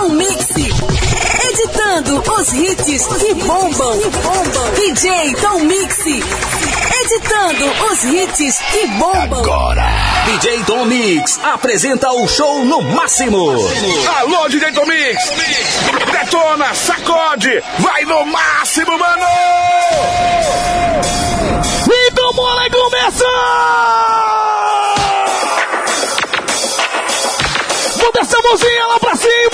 Tom Mix. Editando os hits que bombam. DJ Tom Mix. Editando os hits que bombam. Agora, DJ Tom Mix apresenta o show no máximo. Alô, DJ Tom Mix. Detona, sacode, vai no máximo, mano. Então bora começar! Bota essa mãozinha lá pra cima,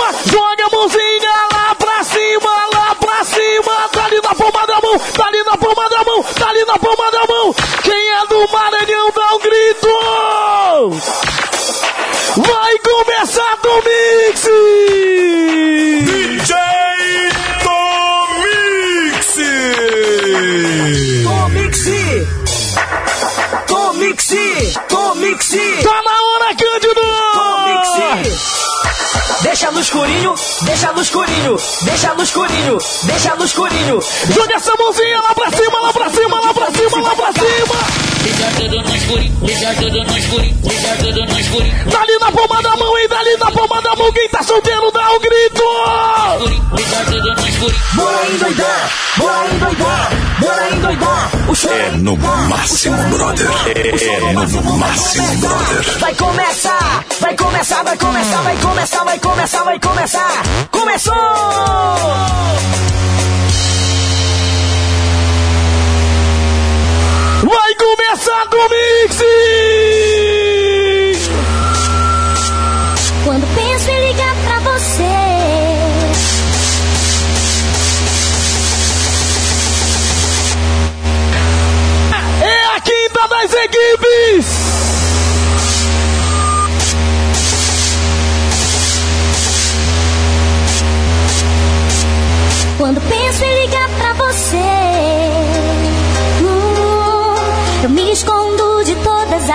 mão, tá ali na palma da mão, tá ali na palma da mão. Quem é do Maranhão dá um grito! Vai começar do Mix! DJ Tomix! Tomixi! Tomixi! Tomixi! Tá Deixa no escurinho, deixa no escurinho, deixa no escurinho, deixa no escurinho. Joga essa mãozinha lá pra cima, lá pra cima, lá pra cima, lá pra cima! Deixa tudo no escurinho, deixa tudo no escurinho, deixa tudo no escurinho. Tá ali na palma da mão, hein? Tá ali na palma da mão. Quem tá solteiro dá um grito! Deixa tudo no escurinho. Bora endoidar, bora endoidar, bora endoidar. O show É no máximo, brother. É no máximo, brother. vai começar, vai começar, vai começar, vai começar, vai começar, vai começar. Começou! Vai começar do Mix!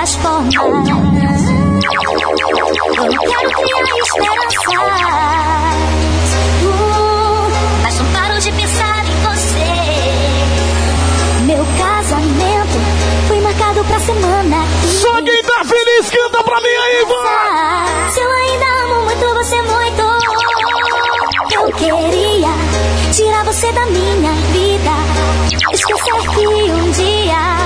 Eu não quero criar esperanças, mas não paro de pensar em você. Meu casamento foi marcado pra semana. que Só quem tá feliz canta pra mim aí, vai! se eu ainda amo muito você muito, eu queria tirar você da minha vida. Esquecer que um dia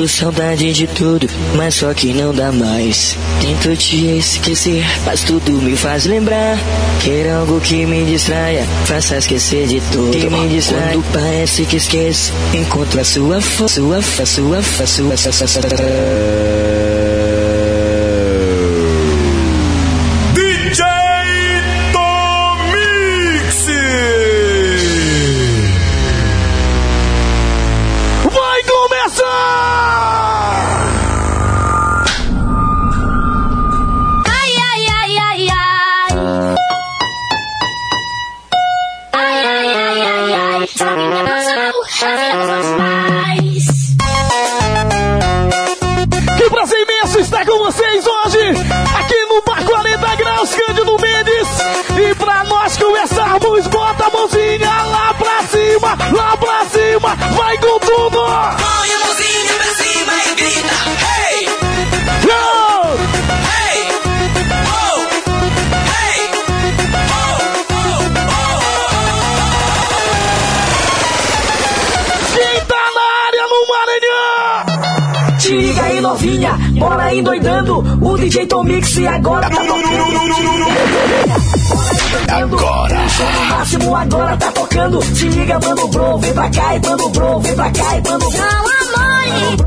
Sinto saudade de tudo, mas só que não dá mais. Tento te esquecer, mas tudo me faz lembrar. Quer algo que me distraia, faça esquecer de tudo. Que me distrai, quando parece que esqueço. Encontro a sua fo, sua fa, sua fa, sua. DJ O DJ Tomix agora tá tocando. Agora. O máximo agora tá tocando. Se liga, mano, bro, vem pra cá e mano, bro, vem pra cá e mano, São amores,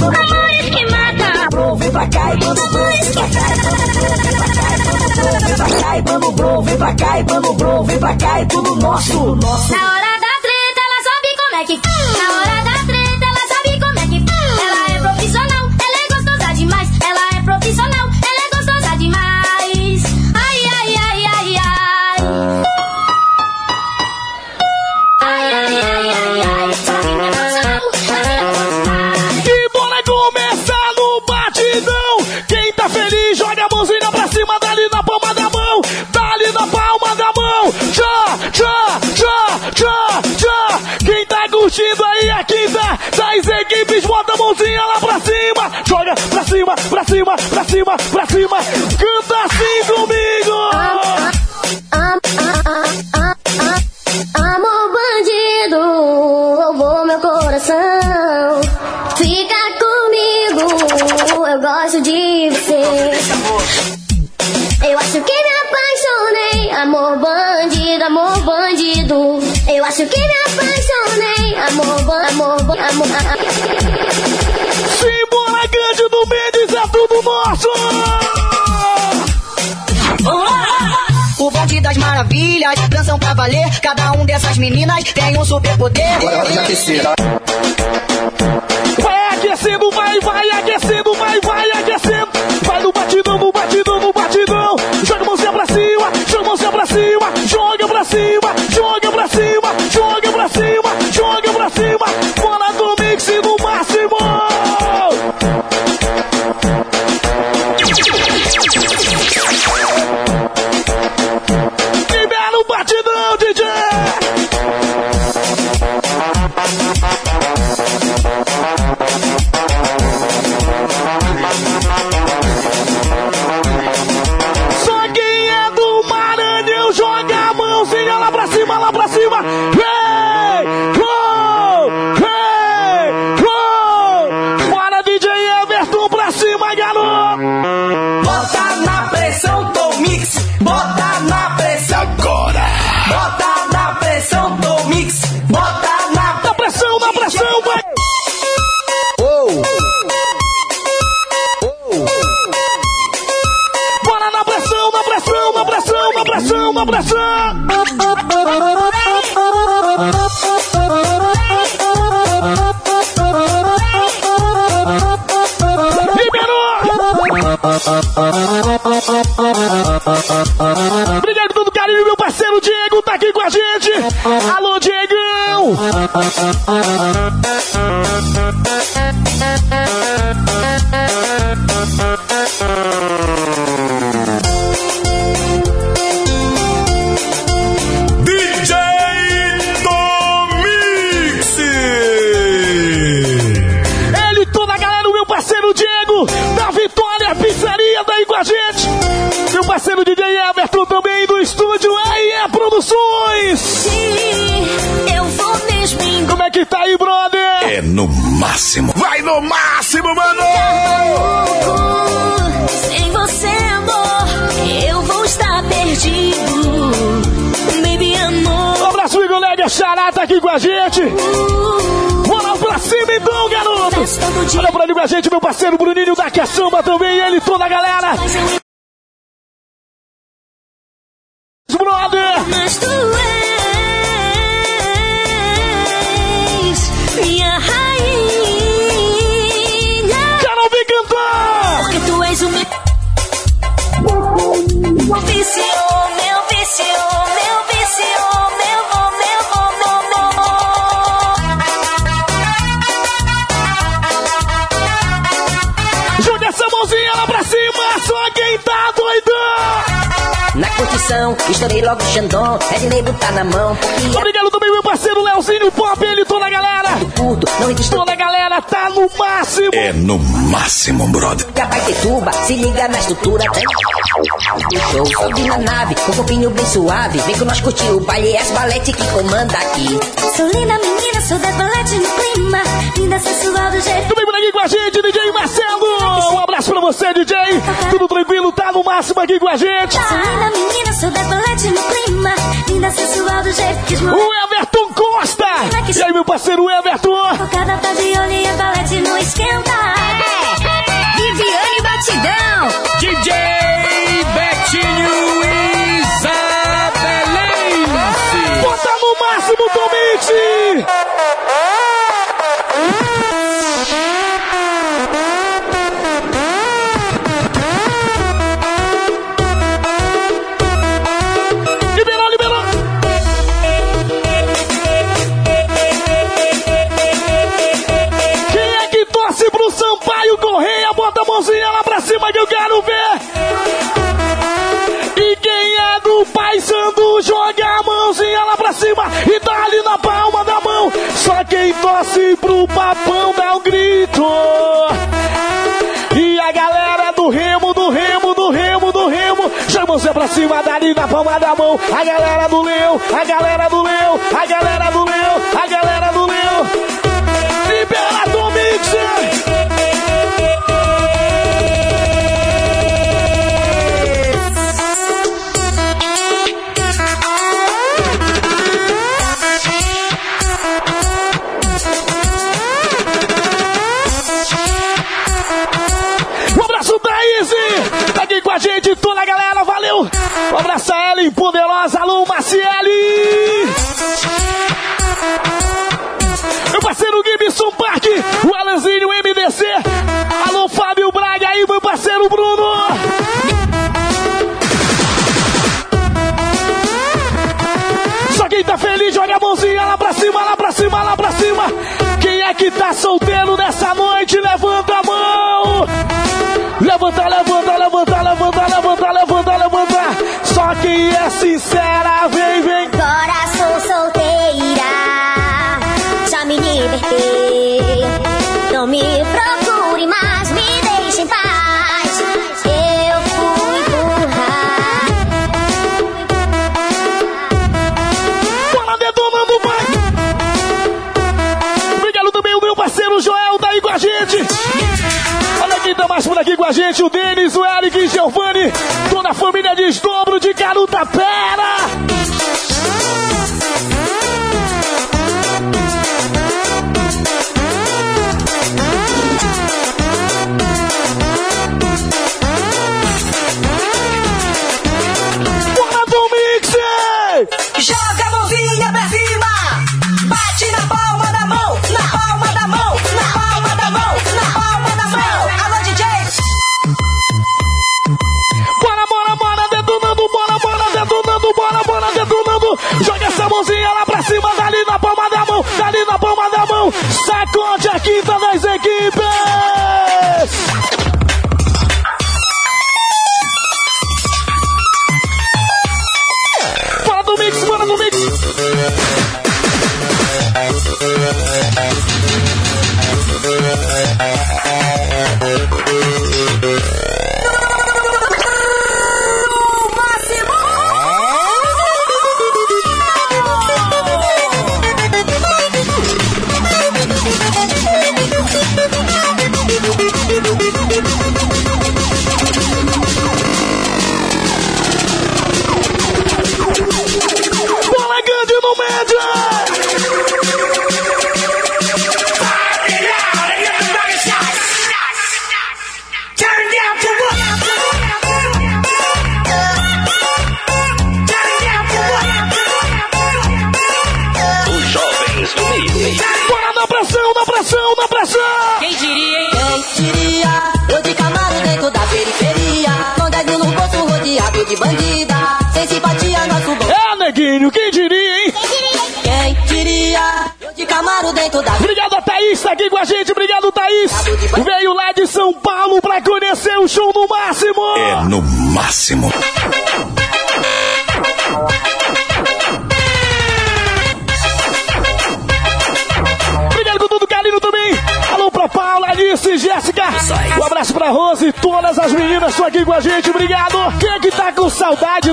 amores que matam. bro, vem pra cá e mano, bro, vem pra cá e vem pra cá e mano, bro, vem pra cá e mano, bro, vem pra cá e tudo nosso, nosso. mãozinha lá pra cima, joga pra cima, pra cima, pra cima, pra cima. Canta assim comigo. Amo, bandido, roubou meu coração. Fica comigo, eu gosto de você. Eu acho que me apaixonei, amor bandido, amor bandido. Eu acho que me apaixonei amor, amor, amor. Simbora grande do Mendes, é tudo nosso! O bonde das maravilhas, dançam pra valer. Cada um dessas meninas tem um superpoder. Agora é hora de Alô, Diegão! Máximo. Vai no máximo, mano! Sem você, amor, eu vou estar perdido. Baby, Um amor. abraço, Igor Lega Xará, tá aqui com a gente. Bora pra cima então, garoto. Olha pra ali com a gente, meu parceiro Bruninho da Que Samba também, ele e toda a galera. Brother, Mas tu és Meu vício, meu vício, meu vício, meu, meu, meu, meu, Joga essa mãozinha lá pra cima, só quem tá doidão. Na curtição, estourei logo o Xandão. Red Label tá na mão. Obrigado também, meu parceiro Leozinho Pop, ele e toda a galera. É curto, não existe Toda a galera tá no máximo. É no máximo, brother. Capaitetuba, se liga na estrutura. Tem show, sobe na nave, com o corpinho bem suave. Vem com nós curtir o baile, é as balete que comanda aqui. Sou linda menina, sou decolete no clima. Linda, sensual do jeito. Também por aqui com a gente, DJ Marcelo. Um abraço pra você, DJ. Tudo tranquilo, tá no máximo aqui com a gente. Sou linda menina, sou decolete no clima. Linda, sensual do jeito que esmou. O Everton Costa. E aí, meu parceiro Everton. Focada tá de olho e a balete não esquenta. Viviane Batidão. DJ Betinho Isabelense. A galera do Leão, a galera do Leão, a galera do Leão. Libera do Mixer. Tá com a gente, toda a galera, valeu! Um abraço a Ellen, poderosa, alô, wa gente, o Denis, o Eric e Giovanni. Toda a família desdobro de Caruta Pera.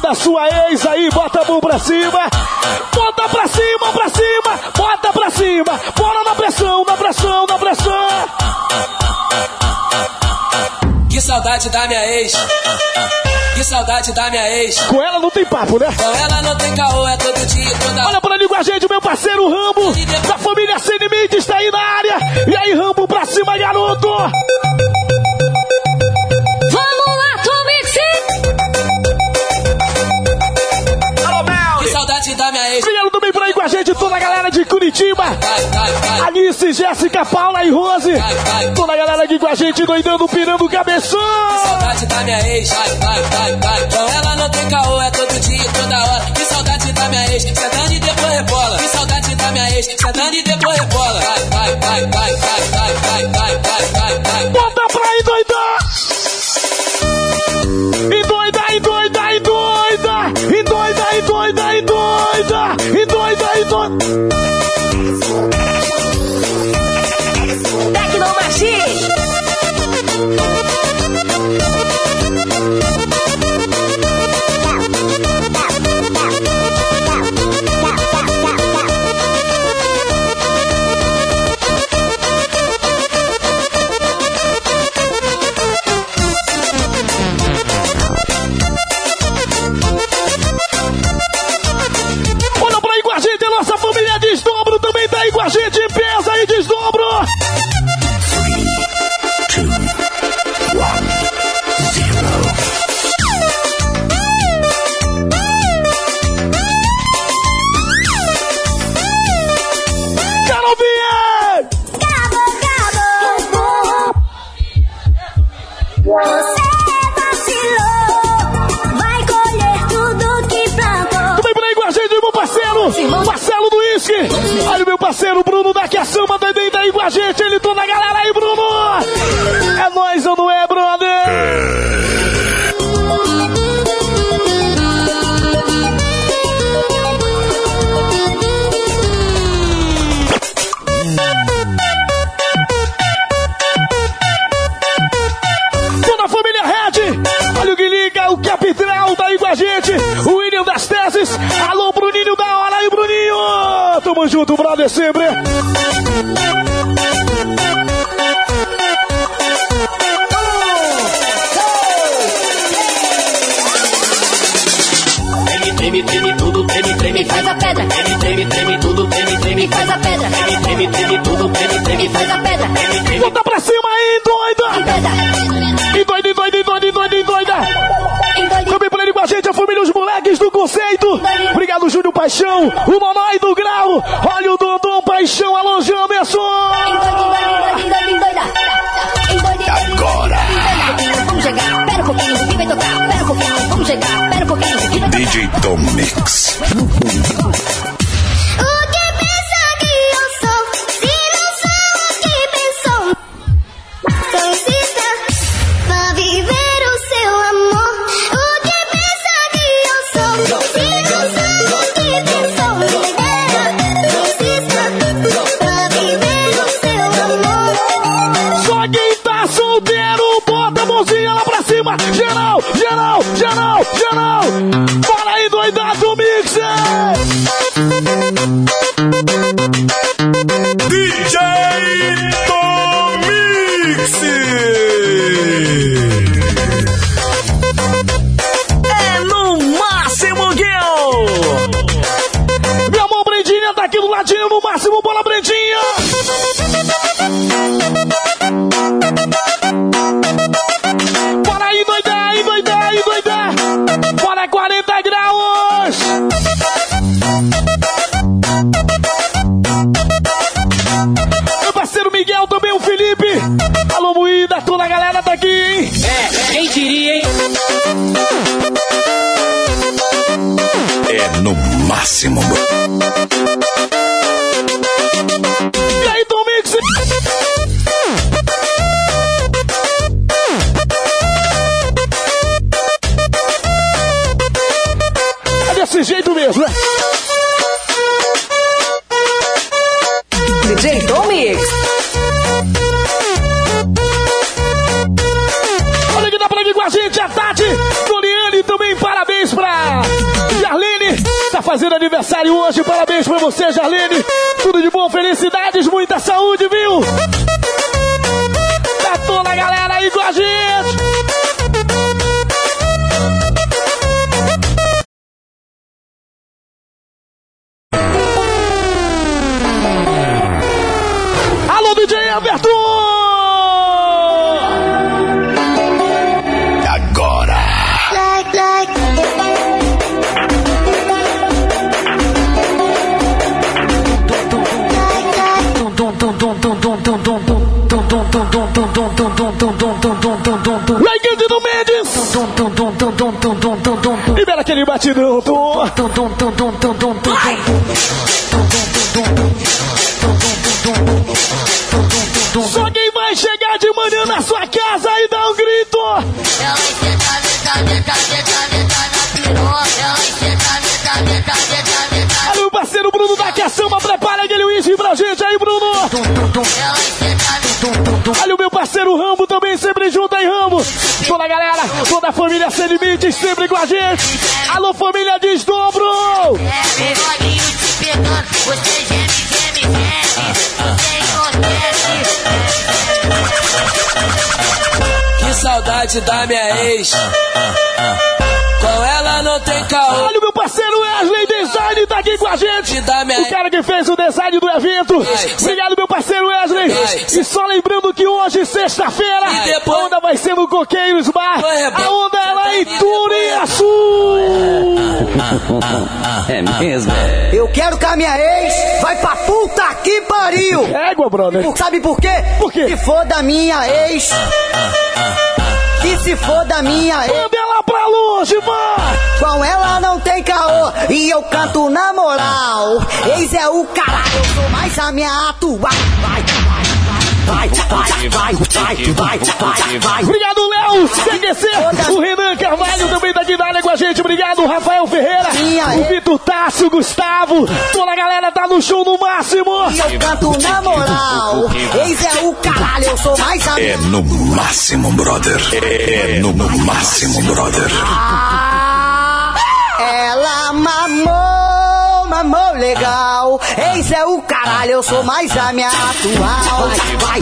Da sua ex aí? Bota a mão pra cima. Bota pra cima, pra cima. Bota pra cima. Bora na pressão, na pressão, na pressão. Que saudade da minha ex. Que saudade da minha ex. Com ela não tem papo, né? Com ela não tem caô, é todo dia, toda Olha por ali com a gente, meu parceiro Rambo, da família Sem da minha ex. Obrigado também por aí com a gente, toda a galera de Curitiba. Alice, Jéssica, Paula e Rose. Toda a galera aqui com a gente, doidando, pirando o cabeção. saudade da minha ex. Com ela não tem caô, é todo dia, toda hora. Que saudade da minha ex. Sentando e depois rebola. Que saudade da minha ex. Sentando e depois rebola. Vai, vai, vai, vai, vai, vai, vai, vai, vai, vai, vai. Bota pra aí, doida! Bye. Que a samba também tá aí com a gente. Ele toda a galera aí, Bruno. É nós ou não é, brother? Toda a família Red. Olha o Guiliga, o Capital tá aí com a gente. O William das Teses. Alô, Bruninho da hora aí, Bruninho. Tamo junto, brother, sempre. Treme, treme, tudo, treme, treme, Faz a pedra. Bota pra cima aí, doida. E doida, e doida, e doida, e doida, e doida. Também por ele com a gente, a família Os Moleques do Conceito. Obrigado, Júnior Paixão. O Nonói do Grau. Olha o Dodô Paixão. Alô, Jamerson. Agora. Vamos chegar, pera um pouquinho, que vai tocar? Pera um pouquinho, vamos chegar, pera um pouquinho, o que vai tocar? DJ Tom Mix. DJ Everton! Agora. Like, like. Like do Mendes! Libera aquele batidão, Tom! Só quem vai chegar de manhã na sua casa e dar um grito! Ela. Ela. Olha o parceiro Bruno da Caçamba, prepara aquele whisky pra gente aí, Bruno! Olha o meu parceiro Rambo também, sempre junto aí, Rambo! Toda a galera, toda a família Sem Limites, sempre com a gente! Alô, família Desdobro! é novinho te pegando. Você saudade da minha ex. Com ela não tem caô. Olha o meu parceiro Wesley Design tá aqui com a gente. Dá minha O cara que fez o design do evento. Obrigado, meu parceiro Wesley. E só lembrando que hoje, sexta-feira, E depois- a onda vai ser no Coqueiros Bar. A onda é lá em E Turiaçu. É mesmo? Eu quero que a minha ex vai pra puta que pariu! Égua, brother. Por- Sabe por quê? Por quê? Se for da minha ex. Que se for da minha ex. Manda ela pra longe, mano. Com ela não tem caô. E E eu canto na moral. Eis é o caralho, eu sou mais a minha atual. Vai, vai, vai, vai, vai, vai, vai, vai, vai. Obrigado, Léo, CQC, o Renan Carvalho também tá aqui na área com a gente. Obrigado, Rafael Ferreira, o Vitor Tássio, Gustavo. Toda a galera tá no show no máximo. E eu canto na moral. Eis é o caralho, eu sou mais a É no máximo, brother. É no máximo, brother. Ah, ela mamou, mamou legal. Eis é o caralho, eu sou mais a minha atual. Vai, vai,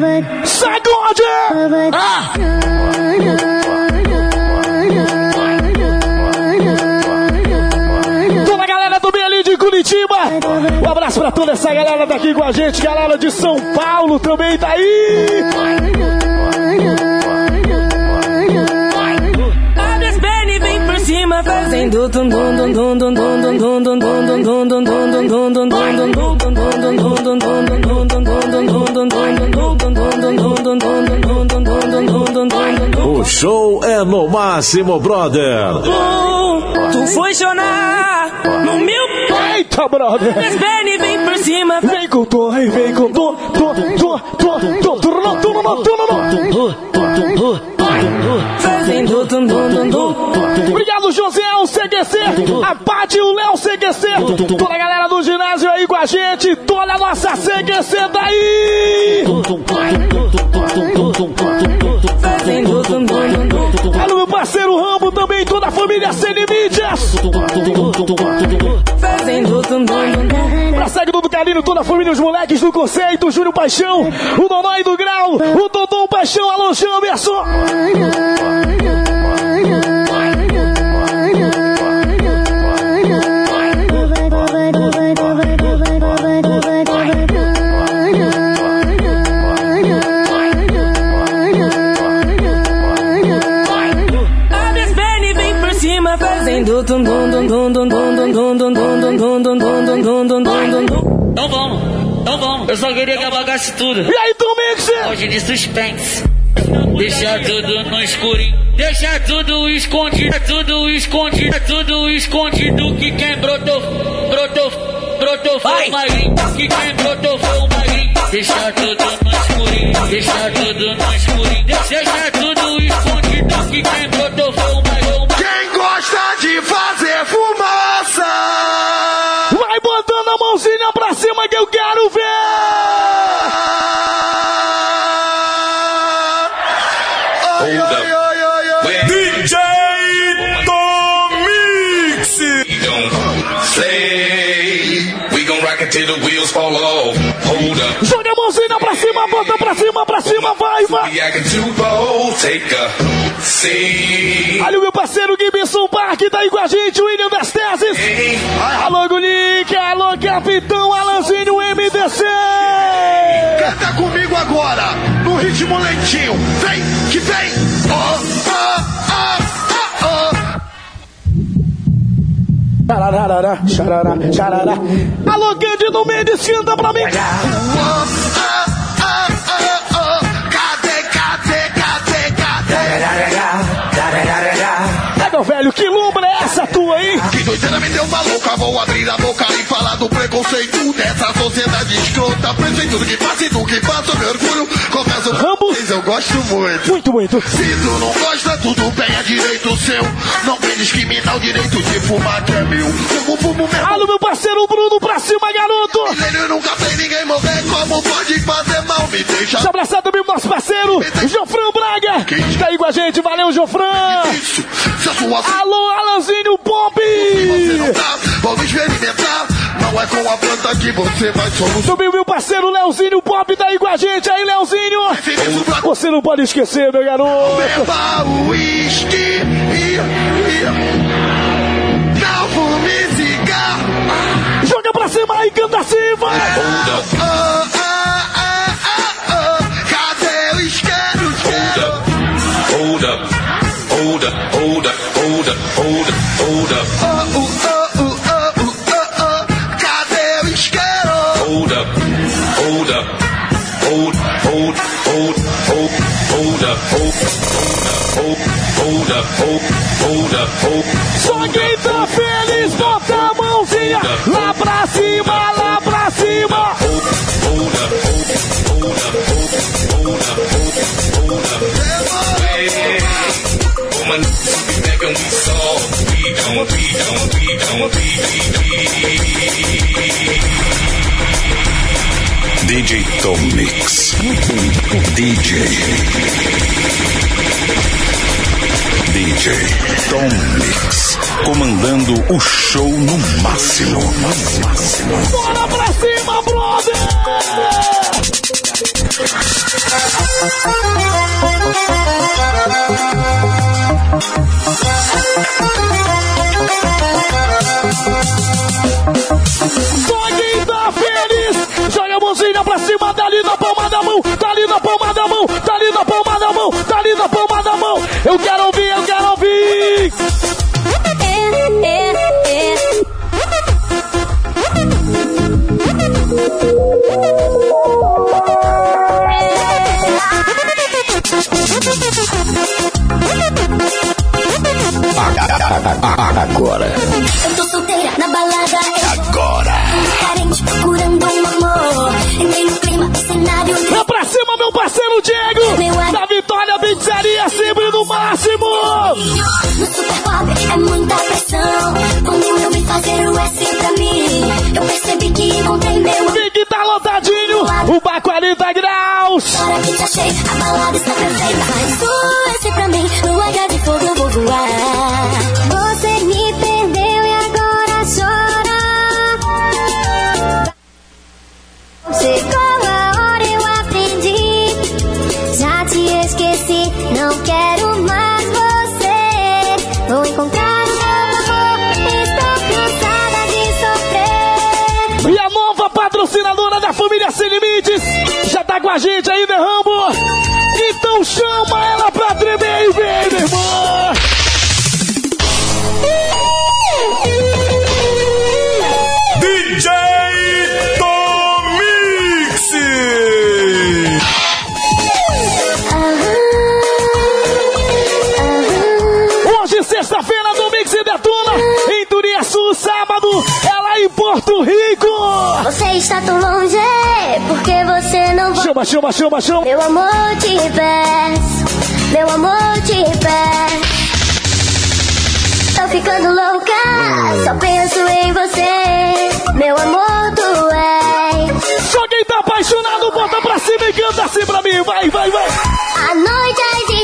vai. Sacode! Ah! Toda a galera também ali de Curitiba. Um abraço pra toda essa galera daqui com a gente. Galera de São Paulo também tá aí. Cima fazendo tum dum dum dum dum dum dum dum dum dum dum dum dum dum dum dum dum dum dum dum O show é no máximo, brother. Tu foi chorar no meu Eita, brother! E vem por cima Vem com dor, hein? vem com dor, dor, dor, dor, dor, dor, dor, dor, dor, dor. fazendo tum dum dum Obrigado, José, o CQC, a Paty e o Léo CQC, toda a galera do ginásio aí com a gente, toda a nossa CQC daí! fazendo tum dum dum família CN Mídias! fazendo Pra segue do Carinho, toda a família, os moleques do Conceito, Júlio Paixão, o Nonói do Grau, o Dodô Paixão, Alô Jamerson! Apagasse tudo. E aí, Tom Mix? Hoje de suspense. Deixar tudo no escurinho. Deixar tudo escondido, tudo escondido, tudo escondido. Que quem brotou, brotou, brotou foi o magrinho. Que quem brotou foi o magrinho. Deixar tudo no escurinho. Deixar tudo no escurinho. Deixar tudo escondido. Que quem brotou bota pra cima, pra cima, vai, vai! Olha o meu parceiro Gibson Park, tá aí com a gente, o William das Teses! Alô, Gunique, alô, Capitão Alanzinho MDC! Canta comigo agora, no ritmo lentinho. Vem, que vem. Oh, oh, oh, oh, oh. Charará, charará. Alô, Cândido Mendes, canta pra mim! Oh, oh, cadê? Pega, velho, que lombra é essa tua, hein? Que doideira me deu maluca, vou abrir a boca e falar do preconceito dessa sociedade escrota. Preso em tudo que passa e tudo que passa, meu orgulho. Confesso Rambo. Eu gosto muito. Muito, muito. Se tu não gosta, tudo bem, é direito seu. Não vem discriminar o direito de fumar que é meu. Fumo, fumo mesmo. Alô, meu parceiro Bruno, pra cima, garoto! Ele nunca fez ninguém morrer, como pode fazer mal? Me deixa eu abraçar também o nosso parceiro, Jofran Braga! Tá aí com a gente, valeu, Jofran! isso. Se sua Alô, Alanzinho Pop! você não dá, vamos experimentar. Não é com a planta que você vai solucionar. O meu parceiro Leozinho Pop tá aí com a gente, aí, Leozinho! Você não pode esquecer, meu garoto! Beba uísque e, e não fume cigarro. Joga pra cima aí, canta assim, vai! Oh. Cadê o isqueiro? isqueiro? Hold up. Hold up. Hold up. Hold up. Hold up. Hold up. Oh, oh, oh, oh, oh, oh. Cadê o isqueiro? Hold up. Hold up. Hold. Hold. Hold. Hold. Hold up. Hold. Hold. hold up, hold, hold up, hold. Só quem tá feliz, bota a mãozinha lá pra cima, lá pra cima. Hold up, hold, hold up, hold, hold up, hold, hold up. All my niggas be back and we saw. We don't, we don't, we don't, we, we, DJ Tom Mix. DJ. DJ Tom Mix. Comandando o show no máximo. Máximo. Bora pra cima, brother! Mãozinha pra cima, tá ali na palma da mão, tá ali na palma da mão, tá ali na palma da mão, tá ali na palma da mão. Eu quero parceiro Diego, da Vitória Pizzaria, sempre no máximo. No super pop é muita pressão. Quando eu vim fazer o S pra mim, eu percebi que não tem meu Fique tá lotadinho, o bar 40 graus. Agora que te achei, a balada está perfeita. Mas família Sem Limites já tá com a gente aí, né, Rambo? Então chama ela pra tremer e vem, meu irmão. Você está tão longe, porque você não vai. Chama, chama, chama, chama. Meu amor, te peço. Meu amor, te peço. Tô ficando louca, só penso em você. Meu amor, tu és. Só quem tá apaixonado, bota pra cima e canta assim pra mim. Vai, vai, vai. À noite as estrelas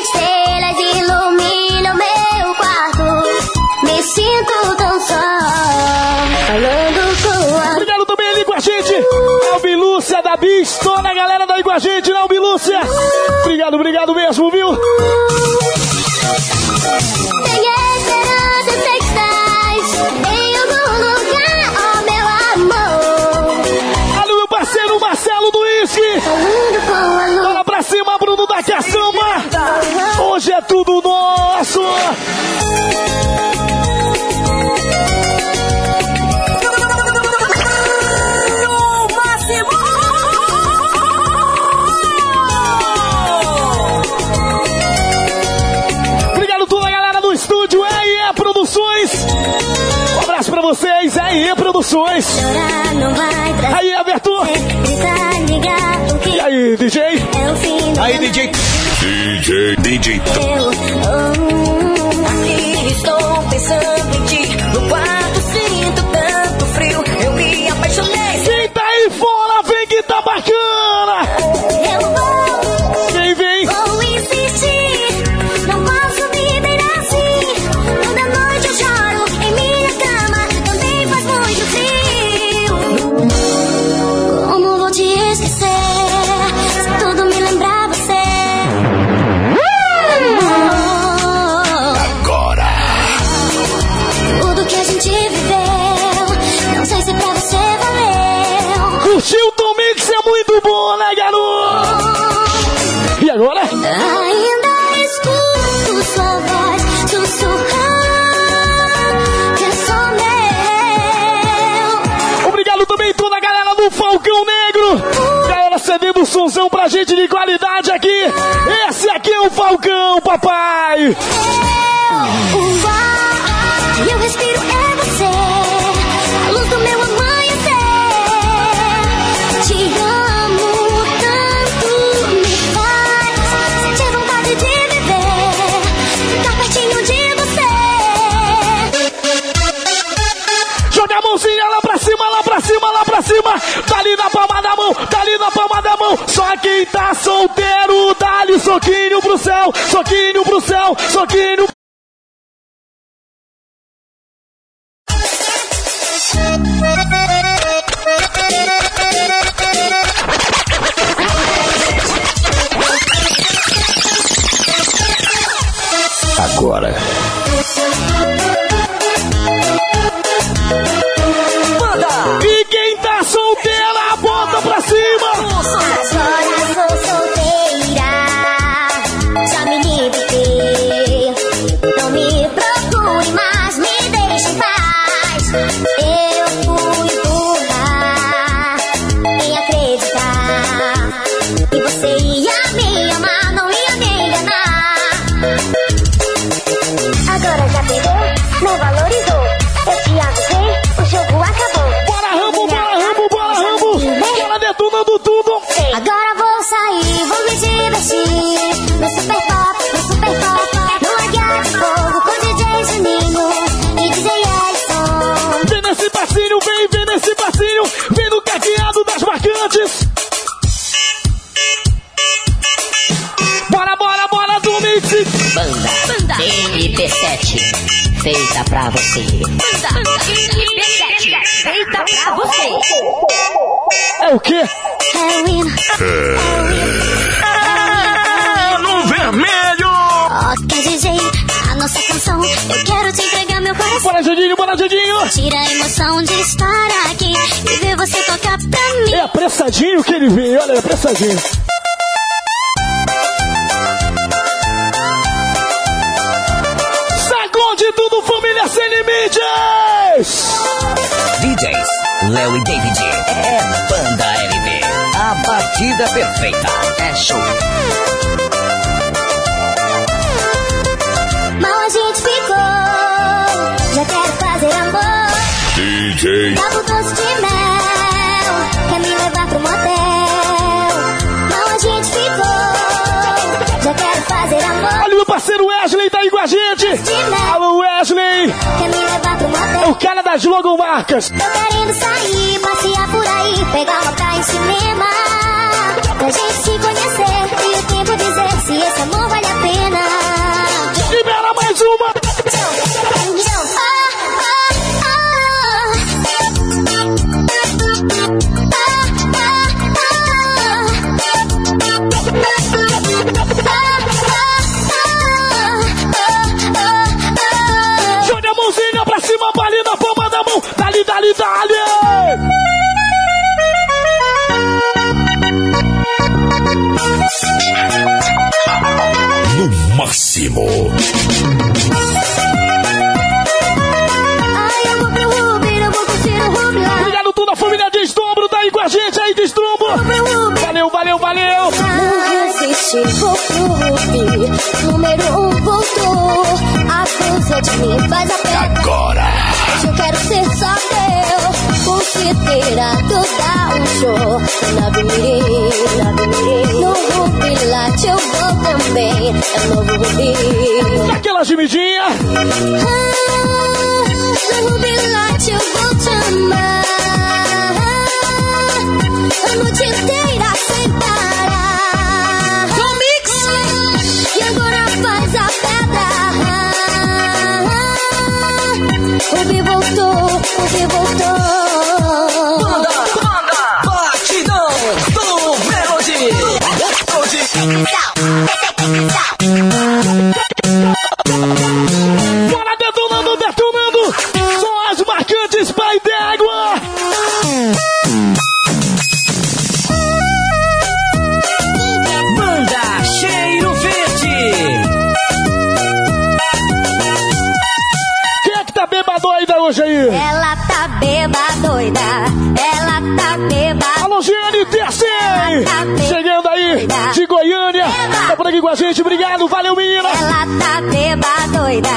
com a gente, né, Albi Lúcia? Obrigado, obrigado mesmo, viu? Produções. Chorar não vai trazer. Aí, que E aí, DJ? é o fim Aí, DJ. DJ. DJ um sonzão pra gente de qualidade aqui. Esse aqui é o Falcão. papai. O quem tá solteiro, dali soquinho pro céu, soquinho pro céu, soquinho. Agora. NP7. Feita pra você. Banda NP7. Feita pra você. É o quê? Heroína. No vermelho! Ok, DJ, a nossa canção. Eu quero te entregar meu coração. Bora, Judinho, bora, Judinho. Tira a emoção de estar aqui e ver você tocar pra mim. É apressadinho que ele veio, olha, é apressadinho. Família sem limites! DJs Léo e David. É Banda LB. A batida perfeita. É show. Mal a gente ficou. Já quero fazer amor. DJ Papo doce de mel. Quer me levar pro motel. Parceiro Wesley tá aí com a gente! Alô, Wesley! É o cara das logomarcas! Tô querendo sair, passear por aí, pegar uma praia em cinema. Pra gente se conhecer e o tempo dizer se esse amor vale lá. Obrigado tudo, a família Desdombro tá aí com a gente aí, Desdombro! Valeu, valeu, valeu! Não existe, vou pro Ruby. Número um voltou. Acusa de mim, faz a pedra. Agora. Hoje eu quero ser só teu. Considerado dá um show. Na Bimirim, na Bimirim. No Light eu vou também. É novo Ruby. Daquela gemidinha! Ah, no Light eu vou te amar. A noite inteira sem parar. Mix. E agora faz a pedra. Ruby voltou, Ruby voltou. Bora obrigado, valeu, menina. Ela tá beba doida,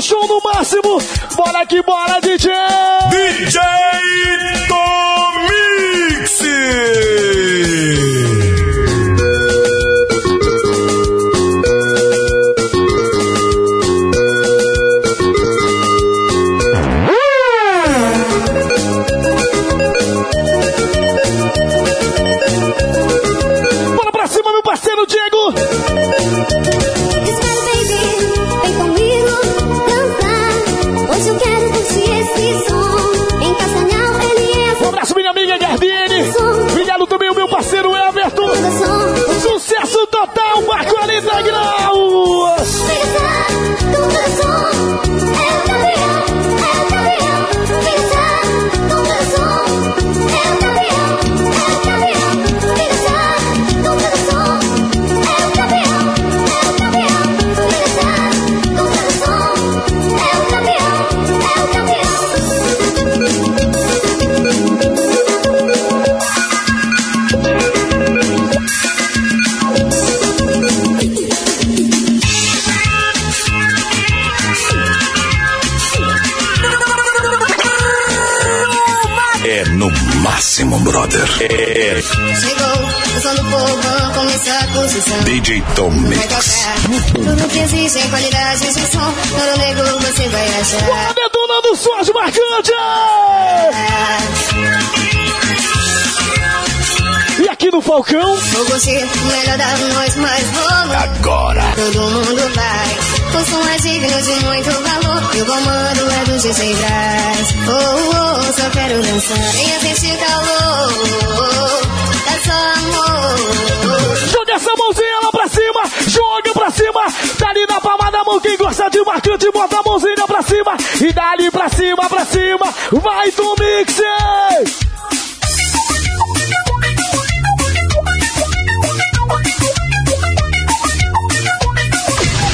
show no máximo. Bora que bora, DJ! DJ gosta de marcante, bota a mãozinha pra cima, e dali pra cima, pra cima, vai do mixer!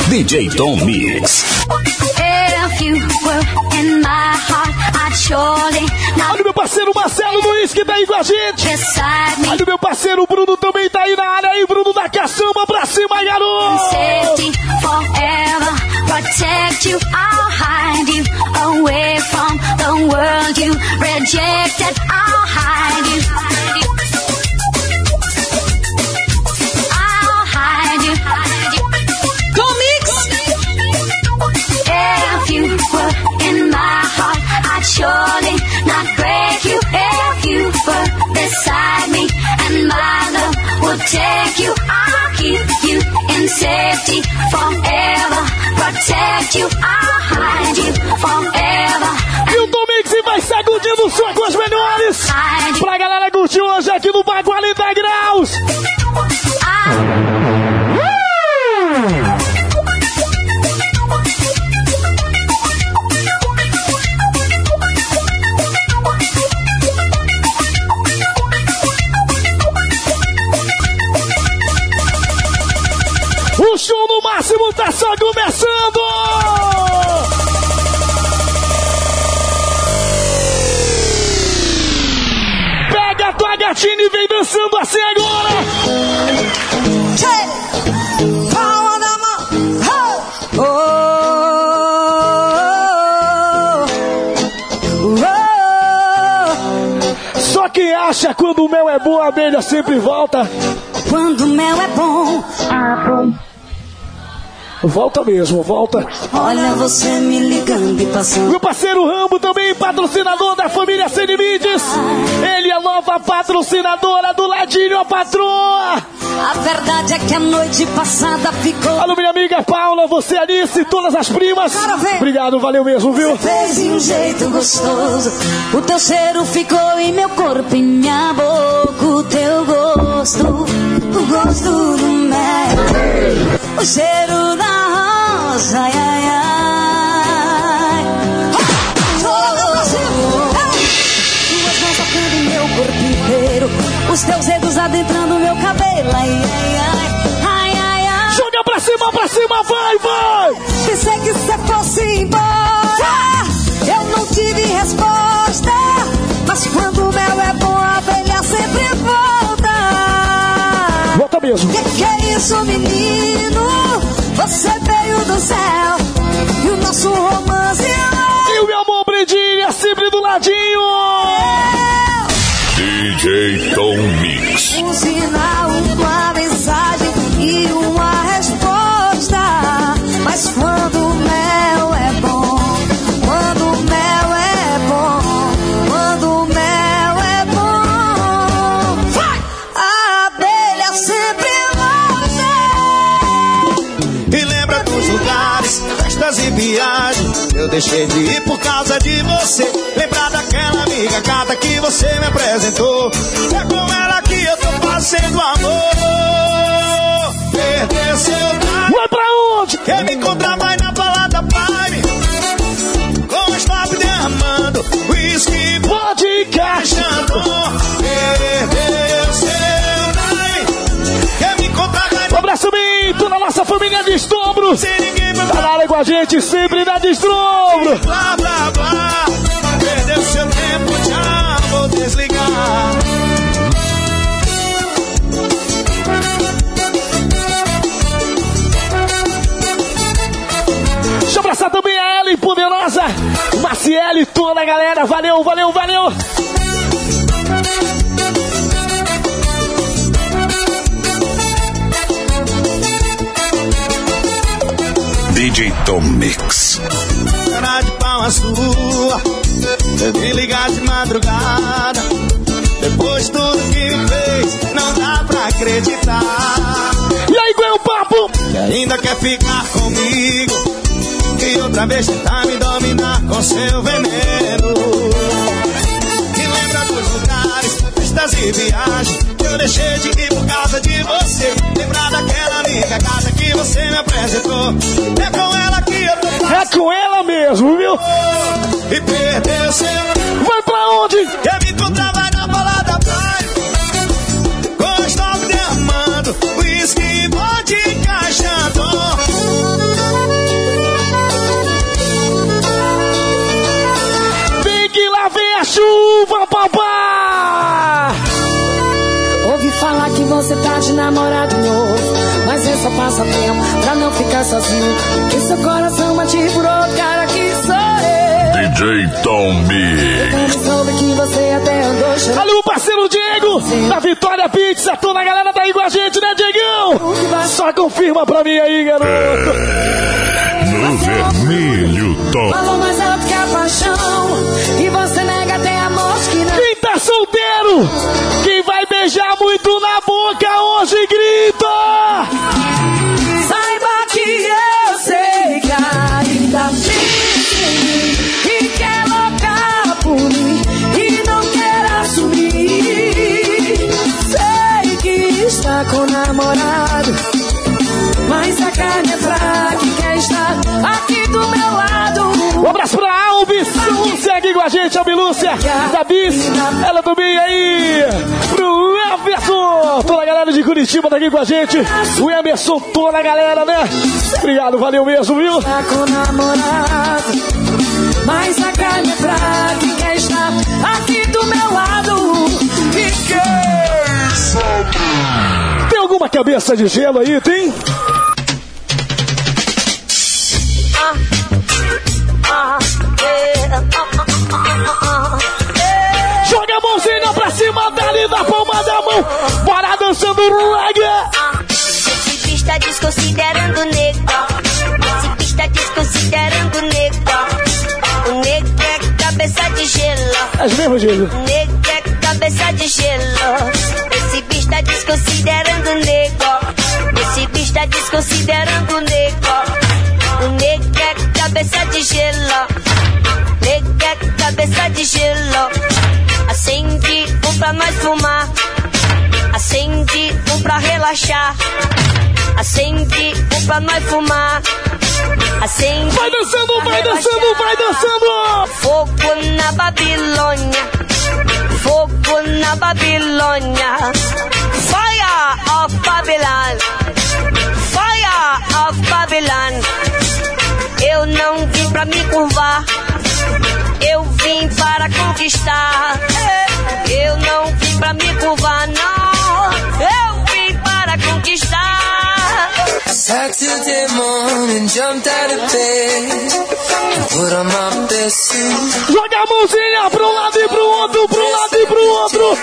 DJ Tom Mix. If you were in my heart, I'd surely not Olha o meu parceiro Marcelo Luiz que tá aí com a gente. Olha o meu parceiro Bruno também tá aí na área aí, Bruno da caçamba pra cima, garoto! Protect you. I'll hide you away from the world you rejected. I'll hide you. I'll hide you. Comics. If you were in my heart, I'd surely not break you. If you were beside me, and my love would take you. I'll keep you in safety forever, protect you. I'll hide you forever. E o Tom Mix vai sacudindo som com as melhores. Pra galera curtir hoje aqui no Bar 40 Graus. O tá só começando! Pega a tua gatinha e vem dançando assim agora! Palma da mão. Só quem acha quando o mel é bom, a abelha sempre volta. Quando o mel é bom. Volta mesmo, volta. Olha você me ligando e passando. Meu parceiro Rambo também, patrocinador da família Sem Limites. Ele é a nova patrocinadora do Edinho, a patroa. A verdade é que a noite passada ficou. Alô, minha amiga Paula, você, Alice, todas as primas. Obrigado, valeu mesmo, viu? Fez de um jeito gostoso. O teu cheiro ficou em meu corpo, em minha boca. O teu gosto, o gosto do mel. O cheiro da rosa, ai, ai, ai. Tuas mãos tocando meu corpo inteiro. Os teus dedos adentrando meu cabelo, ai, ai, ai. Ai, ai, ai. Joga pra cima, pra cima, vai, vai! Pensei que você fosse embora. Eu não tive resposta. Mas quando o mel é bom, a abelha sempre volta. Volta mesmo. Que que é isso, menino? Você veio do céu. E o nosso romance é E o meu amor brilhinha sempre do ladinho. DJ Tom Mix. um sinal, uma mensagem e uma deixei de ir por causa de você. Lembrar daquela amiga gata que você me apresentou. É com ela que eu tô fazendo amor. Perder seu time. Vai pra onde? Quer me encontrar mais na balada Prime. Com o stop derramando. Whisky, Pode caixando. Perder seu time. Quer me encontrar mais Um abraço bem, toda a nossa família de na área com a gente, sempre na Destrombro. blá blá blá. Perdeu seu tempo, já vou desligar. Deixa eu abraçar também a Ellen Poderosa, Maciele, toda a galera. Valeu, valeu, valeu. DJ Tom Mix. Cara de pau a sua. Vim ligar de madrugada. Depois de tudo que fez, não dá pra acreditar. E aí, qual é o papo? Que ainda quer ficar comigo. E outra vez tentar me dominar com seu veneno. Me lembra dos lugares, festas e viagens. que Eu deixei de ir por causa de você. Lembrar daquela amiga casa que você me apresentou. Mesmo, viu? e perdeu seu Vai pra onde? Quer me encontrar, vai na balada praia Com stop derramando Whisky, bode encaixando Vem que lá vem a chuva, papá! Ouvi falar que você tá de namorado novo. Mas é só passatempo pra não ficar sozinho. Que seu coração bate por outro cara eu. DJ Tom Mix. Alô, parceiro Diego, da Vitória Pizza, toda a galera tá aí com a gente, né, Diegão? Só confirma pra mim aí, garoto. No vermelho, Tom. Falou mais alto que a paixão. E você nega até a morte que não. Quem tá solteiro, quem vai beijar muito na boca hoje, grita! A gente, a Lúcia, da Bis, ela também aí, pro Everson, toda a galera de Curitiba tá aqui com a gente, o Emerson, toda a galera, né? Obrigado, valeu mesmo, viu? Tá mas a carne é fraca e quer estar aqui do meu lado. E quer Tem alguma cabeça de gelo aí, tem? Joga a mãozinha pra cima, dali da palma da mão, bora dançando reggae! Esse tá desconsiderando o nego. Esse tá desconsiderando o nego. O nego é cabeça de gelo. As mesmas, Diego. O nego é cabeça de gelo. Esse bicho tá desconsiderando o nego. Esse bicho tá desconsiderando o nego. O nego é cabeça de gelo. De gelo. Acende um pra nós fumar. Acende um pra relaxar. Acende um pra nós fumar. Acende. Vai dançando, vai dançando, vai dançando. Fogo na Babilônia. Fogo na Babilônia. Fire of Babylon. Fire of Babylon. Eu não vim pra me curvar. Eu vim para conquistar. Eu não vim pra me curvar, não. Eu vim para conquistar. Saturday morning, jumped out of bed, put on my best suit. Joga a mãozinha pro lado e pro outro, pro lado e pro outro.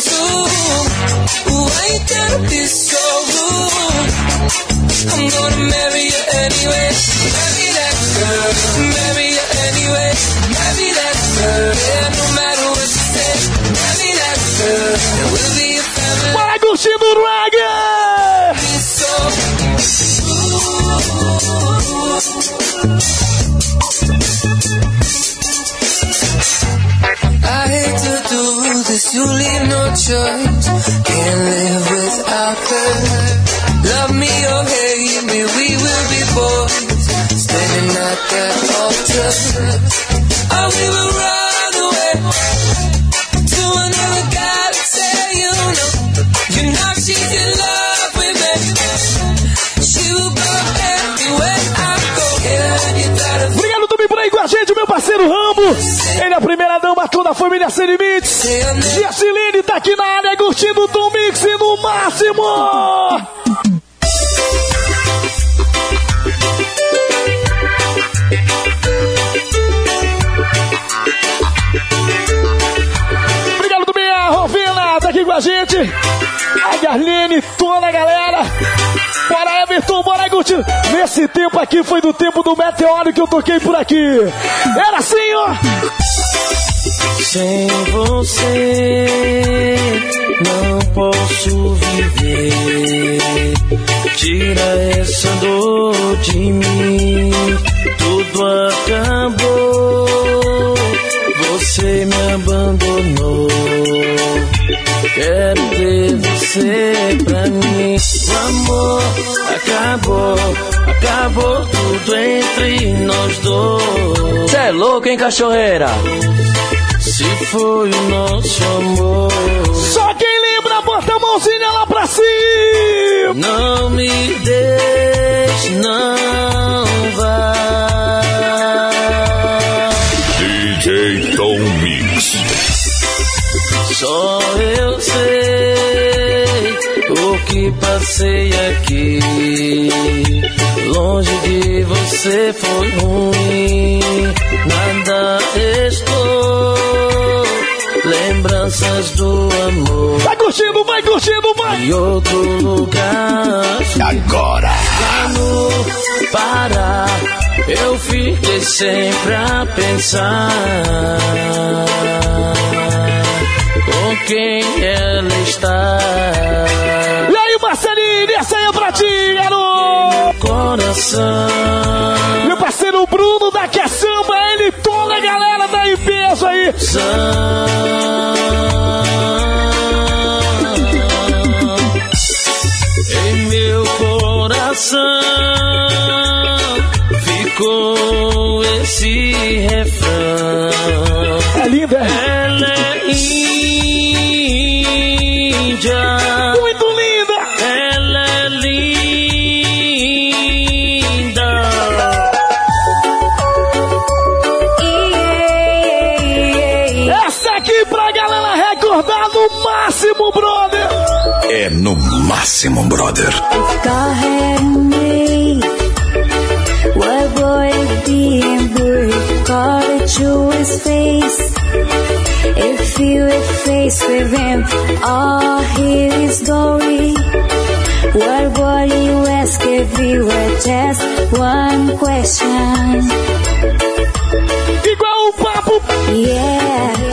Too? Why you gotta be so rude? I'm gonna marry you anyway. Bora curtindo o reggae. Be so I hate to do this, you leave no choice. Can't live without her. Love me or hate me, we will be boys. Standing at that altar. I will run away to another galaxy, you know. You know she's in love with me. She will go everywhere I go. Yeah, you gotta Obrigado também por aí com a gente, meu parceiro Rambo. Ele é a primeira dama, toda a família Sem Limites. Giaciline tá aqui na área curtindo o Tom Mix no máximo. A gente. A Garline, toda a galera. Bora, Everton, bora aí curtindo. Nesse tempo aqui foi do tempo do meteoro que eu toquei por aqui. Era assim, ó. Sem você não posso viver. Tira essa dor de mim. Tudo acabou. Você me abandonou. Quero ter você pra mim. O amor acabou. Acabou tudo entre nós dois. Cê é louco, hein, cachorreira? Se foi o nosso amor. Só quem lembra, bota a mãozinha lá pra cima. Não me deixe, não vá. Só eu sei o que passei aqui. Longe de você foi ruim. Nada restou. Lembranças do amor. Vai curtindo, vai curtindo, vai. Em outro lugar. Agora. Lá no Pará, eu fiquei sempre a pensar quem ela está. E aí, Marcelinho, essa aí é pra ti, garoto. Coração, Meu parceiro Bruno da Que é Samba, ele toda a galera da empresa aí. em meu coração ficou esse refrão. É linda, é? É his face. If you were faced with him, all hear his glory. What would you ask if you were just one question? Igual o papo. Yeah.